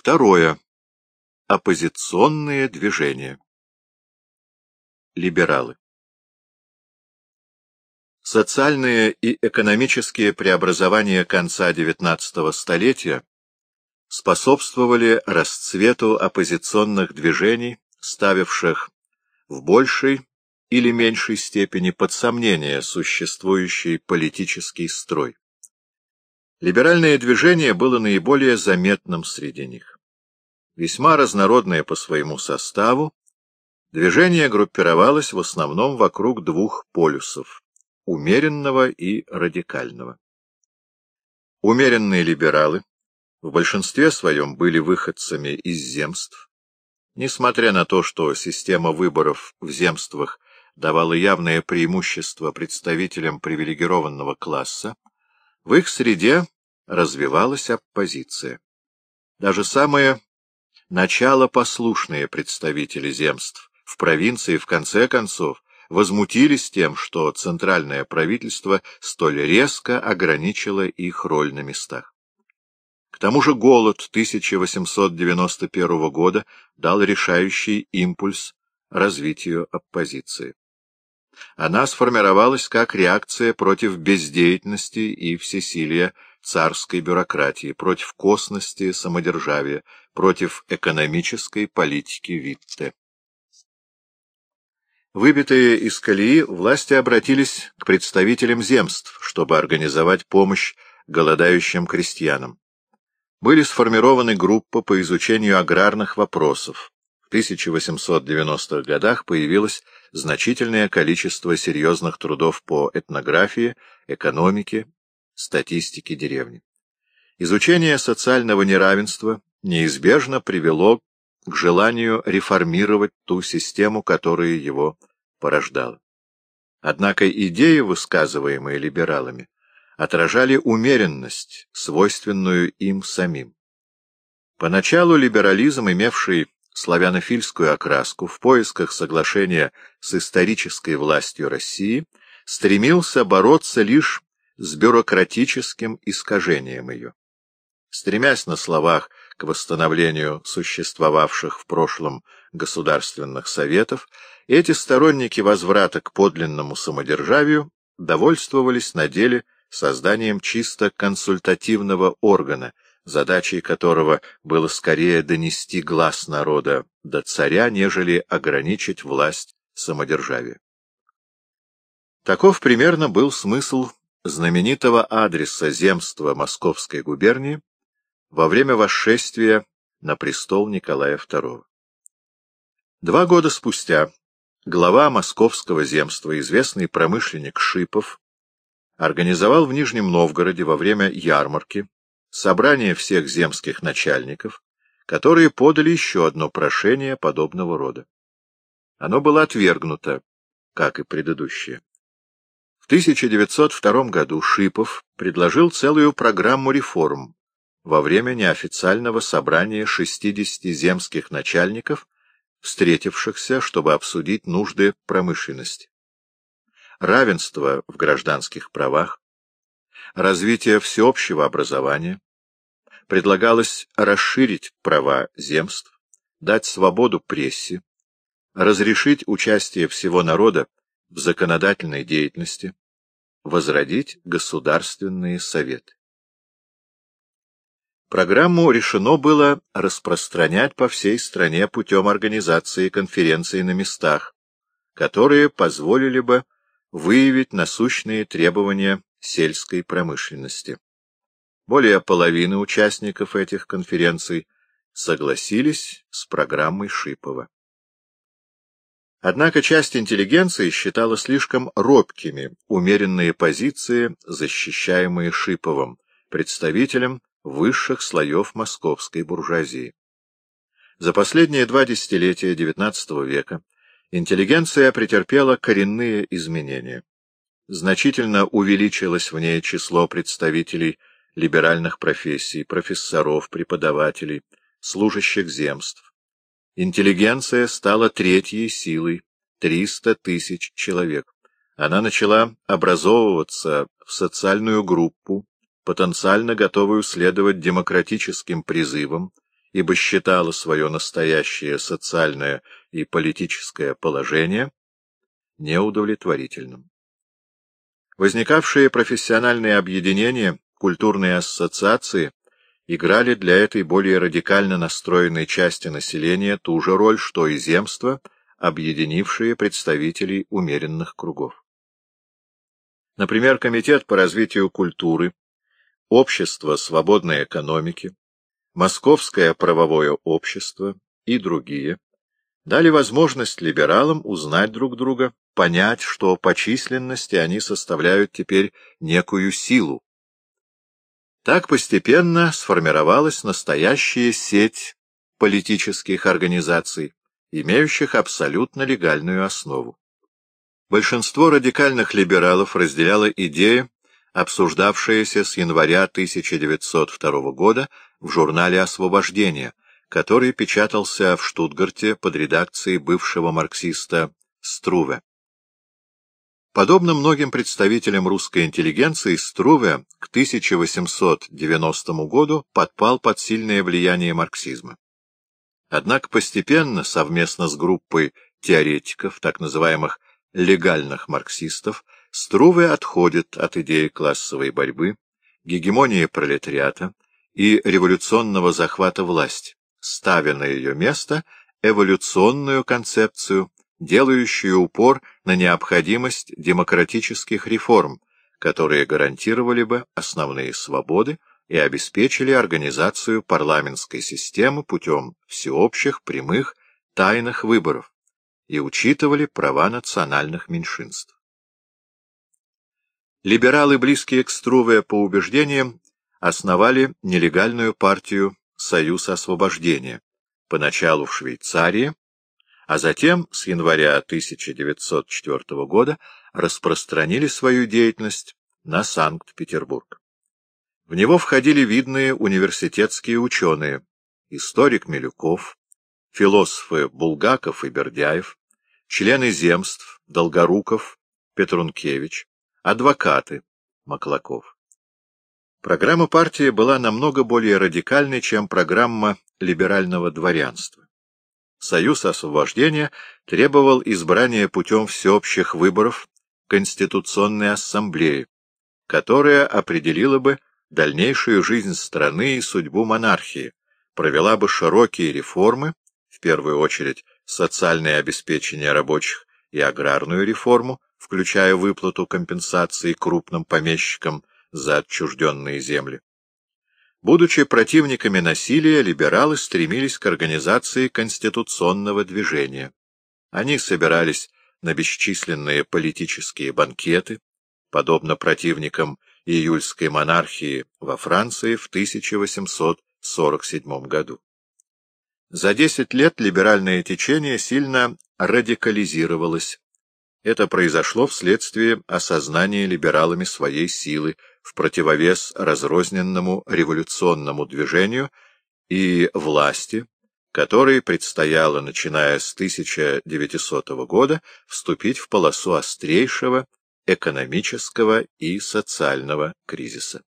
Второе. Оппозиционные движения. Либералы. Социальные и экономические преобразования конца XIX столетия способствовали расцвету оппозиционных движений, ставивших в большей или меньшей степени под сомнение существующий политический строй. Либеральное движение было наиболее заметным среди них. Весьма разнородное по своему составу, движение группировалось в основном вокруг двух полюсов — умеренного и радикального. Умеренные либералы в большинстве своем были выходцами из земств. Несмотря на то, что система выборов в земствах давала явное преимущество представителям привилегированного класса, в их среде развивалась оппозиция. Даже самые началопослушные представители земств в провинции, в конце концов, возмутились тем, что центральное правительство столь резко ограничило их роль на местах. К тому же голод 1891 года дал решающий импульс развитию оппозиции. Она сформировалась как реакция против бездеятельности и всесилия царской бюрократии, против косности самодержавия, против экономической политики Витте. Выбитые из колеи, власти обратились к представителям земств, чтобы организовать помощь голодающим крестьянам были сформированы группы по изучению аграрных вопросов. В 1890-х годах появилось значительное количество серьезных трудов по этнографии, экономике, статистике деревни. Изучение социального неравенства неизбежно привело к желанию реформировать ту систему, которая его порождала. Однако идеи, высказываемые либералами, отражали умеренность, свойственную им самим. Поначалу либерализм, имевший славянофильскую окраску в поисках соглашения с исторической властью России, стремился бороться лишь с бюрократическим искажением ее. Стремясь на словах к восстановлению существовавших в прошлом государственных советов, эти сторонники возврата к подлинному самодержавию довольствовались на деле созданием чисто консультативного органа, задачей которого было скорее донести глаз народа до царя, нежели ограничить власть самодержавия. Таков примерно был смысл знаменитого адреса земства Московской губернии во время восшествия на престол Николая II. Два года спустя глава Московского земства, известный промышленник Шипов, организовал в Нижнем Новгороде во время ярмарки собрание всех земских начальников, которые подали еще одно прошение подобного рода. Оно было отвергнуто, как и предыдущее. В 1902 году Шипов предложил целую программу реформ во время неофициального собрания 60 земских начальников, встретившихся, чтобы обсудить нужды промышленности равенство в гражданских правах, развитие всеобщего образования, предлагалось расширить права земств, дать свободу прессе, разрешить участие всего народа в законодательной деятельности, возродить государственные советы. Программу решено было распространять по всей стране путем организации конференций на местах, которые позволили бы выявить насущные требования сельской промышленности. Более половины участников этих конференций согласились с программой Шипова. Однако часть интеллигенции считала слишком робкими умеренные позиции, защищаемые Шиповым, представителем высших слоев московской буржуазии. За последние два десятилетия XIX века интеллигенция претерпела коренные изменения. Значительно увеличилось в ней число представителей либеральных профессий, профессоров, преподавателей, служащих земств. Интеллигенция стала третьей силой, 300 тысяч человек. Она начала образовываться в социальную группу, потенциально готовую следовать демократическим призывам ибо считала свое настоящее социальное и политическое положение неудовлетворительным. Возникавшие профессиональные объединения, культурные ассоциации играли для этой более радикально настроенной части населения ту же роль, что и земства, объединившие представителей умеренных кругов. Например, Комитет по развитию культуры, Общество свободной экономики, Московское правовое общество и другие дали возможность либералам узнать друг друга, понять, что по численности они составляют теперь некую силу. Так постепенно сформировалась настоящая сеть политических организаций, имеющих абсолютно легальную основу. Большинство радикальных либералов разделяло идеи, обсуждавшиеся с января 1902 года в журнале «Освобождение», который печатался в Штутгарте под редакцией бывшего марксиста Струве. Подобно многим представителям русской интеллигенции, Струве к 1890 году подпал под сильное влияние марксизма. Однако постепенно, совместно с группой теоретиков, так называемых легальных марксистов, Струве отходит от идеи классовой борьбы, гегемонии пролетариата и революционного захвата власти, ставя на ее место эволюционную концепцию, делающую упор на необходимость демократических реформ, которые гарантировали бы основные свободы и обеспечили организацию парламентской системы путем всеобщих, прямых, тайных выборов и учитывали права национальных меньшинств. Либералы, близкие к Струве по убеждениям, основали нелегальную партию «Союз освобождения», поначалу в Швейцарии, а затем с января 1904 года распространили свою деятельность на Санкт-Петербург. В него входили видные университетские ученые, историк Милюков, философы Булгаков и Бердяев, члены земств Долгоруков, Петрункевич, адвокаты Маклаков. Программа партии была намного более радикальной, чем программа либерального дворянства. Союз освобождения требовал избрания путем всеобщих выборов Конституционной ассамблеи, которая определила бы дальнейшую жизнь страны и судьбу монархии, провела бы широкие реформы, в первую очередь социальное обеспечение рабочих и аграрную реформу, включая выплату компенсации крупным помещикам за отчужденные земли. Будучи противниками насилия, либералы стремились к организации конституционного движения. Они собирались на бесчисленные политические банкеты, подобно противникам июльской монархии во Франции в 1847 году. За десять лет либеральное течение сильно радикализировалось. Это произошло вследствие осознания либералами своей силы в противовес разрозненному революционному движению и власти, которой предстояло, начиная с 1900 года, вступить в полосу острейшего экономического и социального кризиса.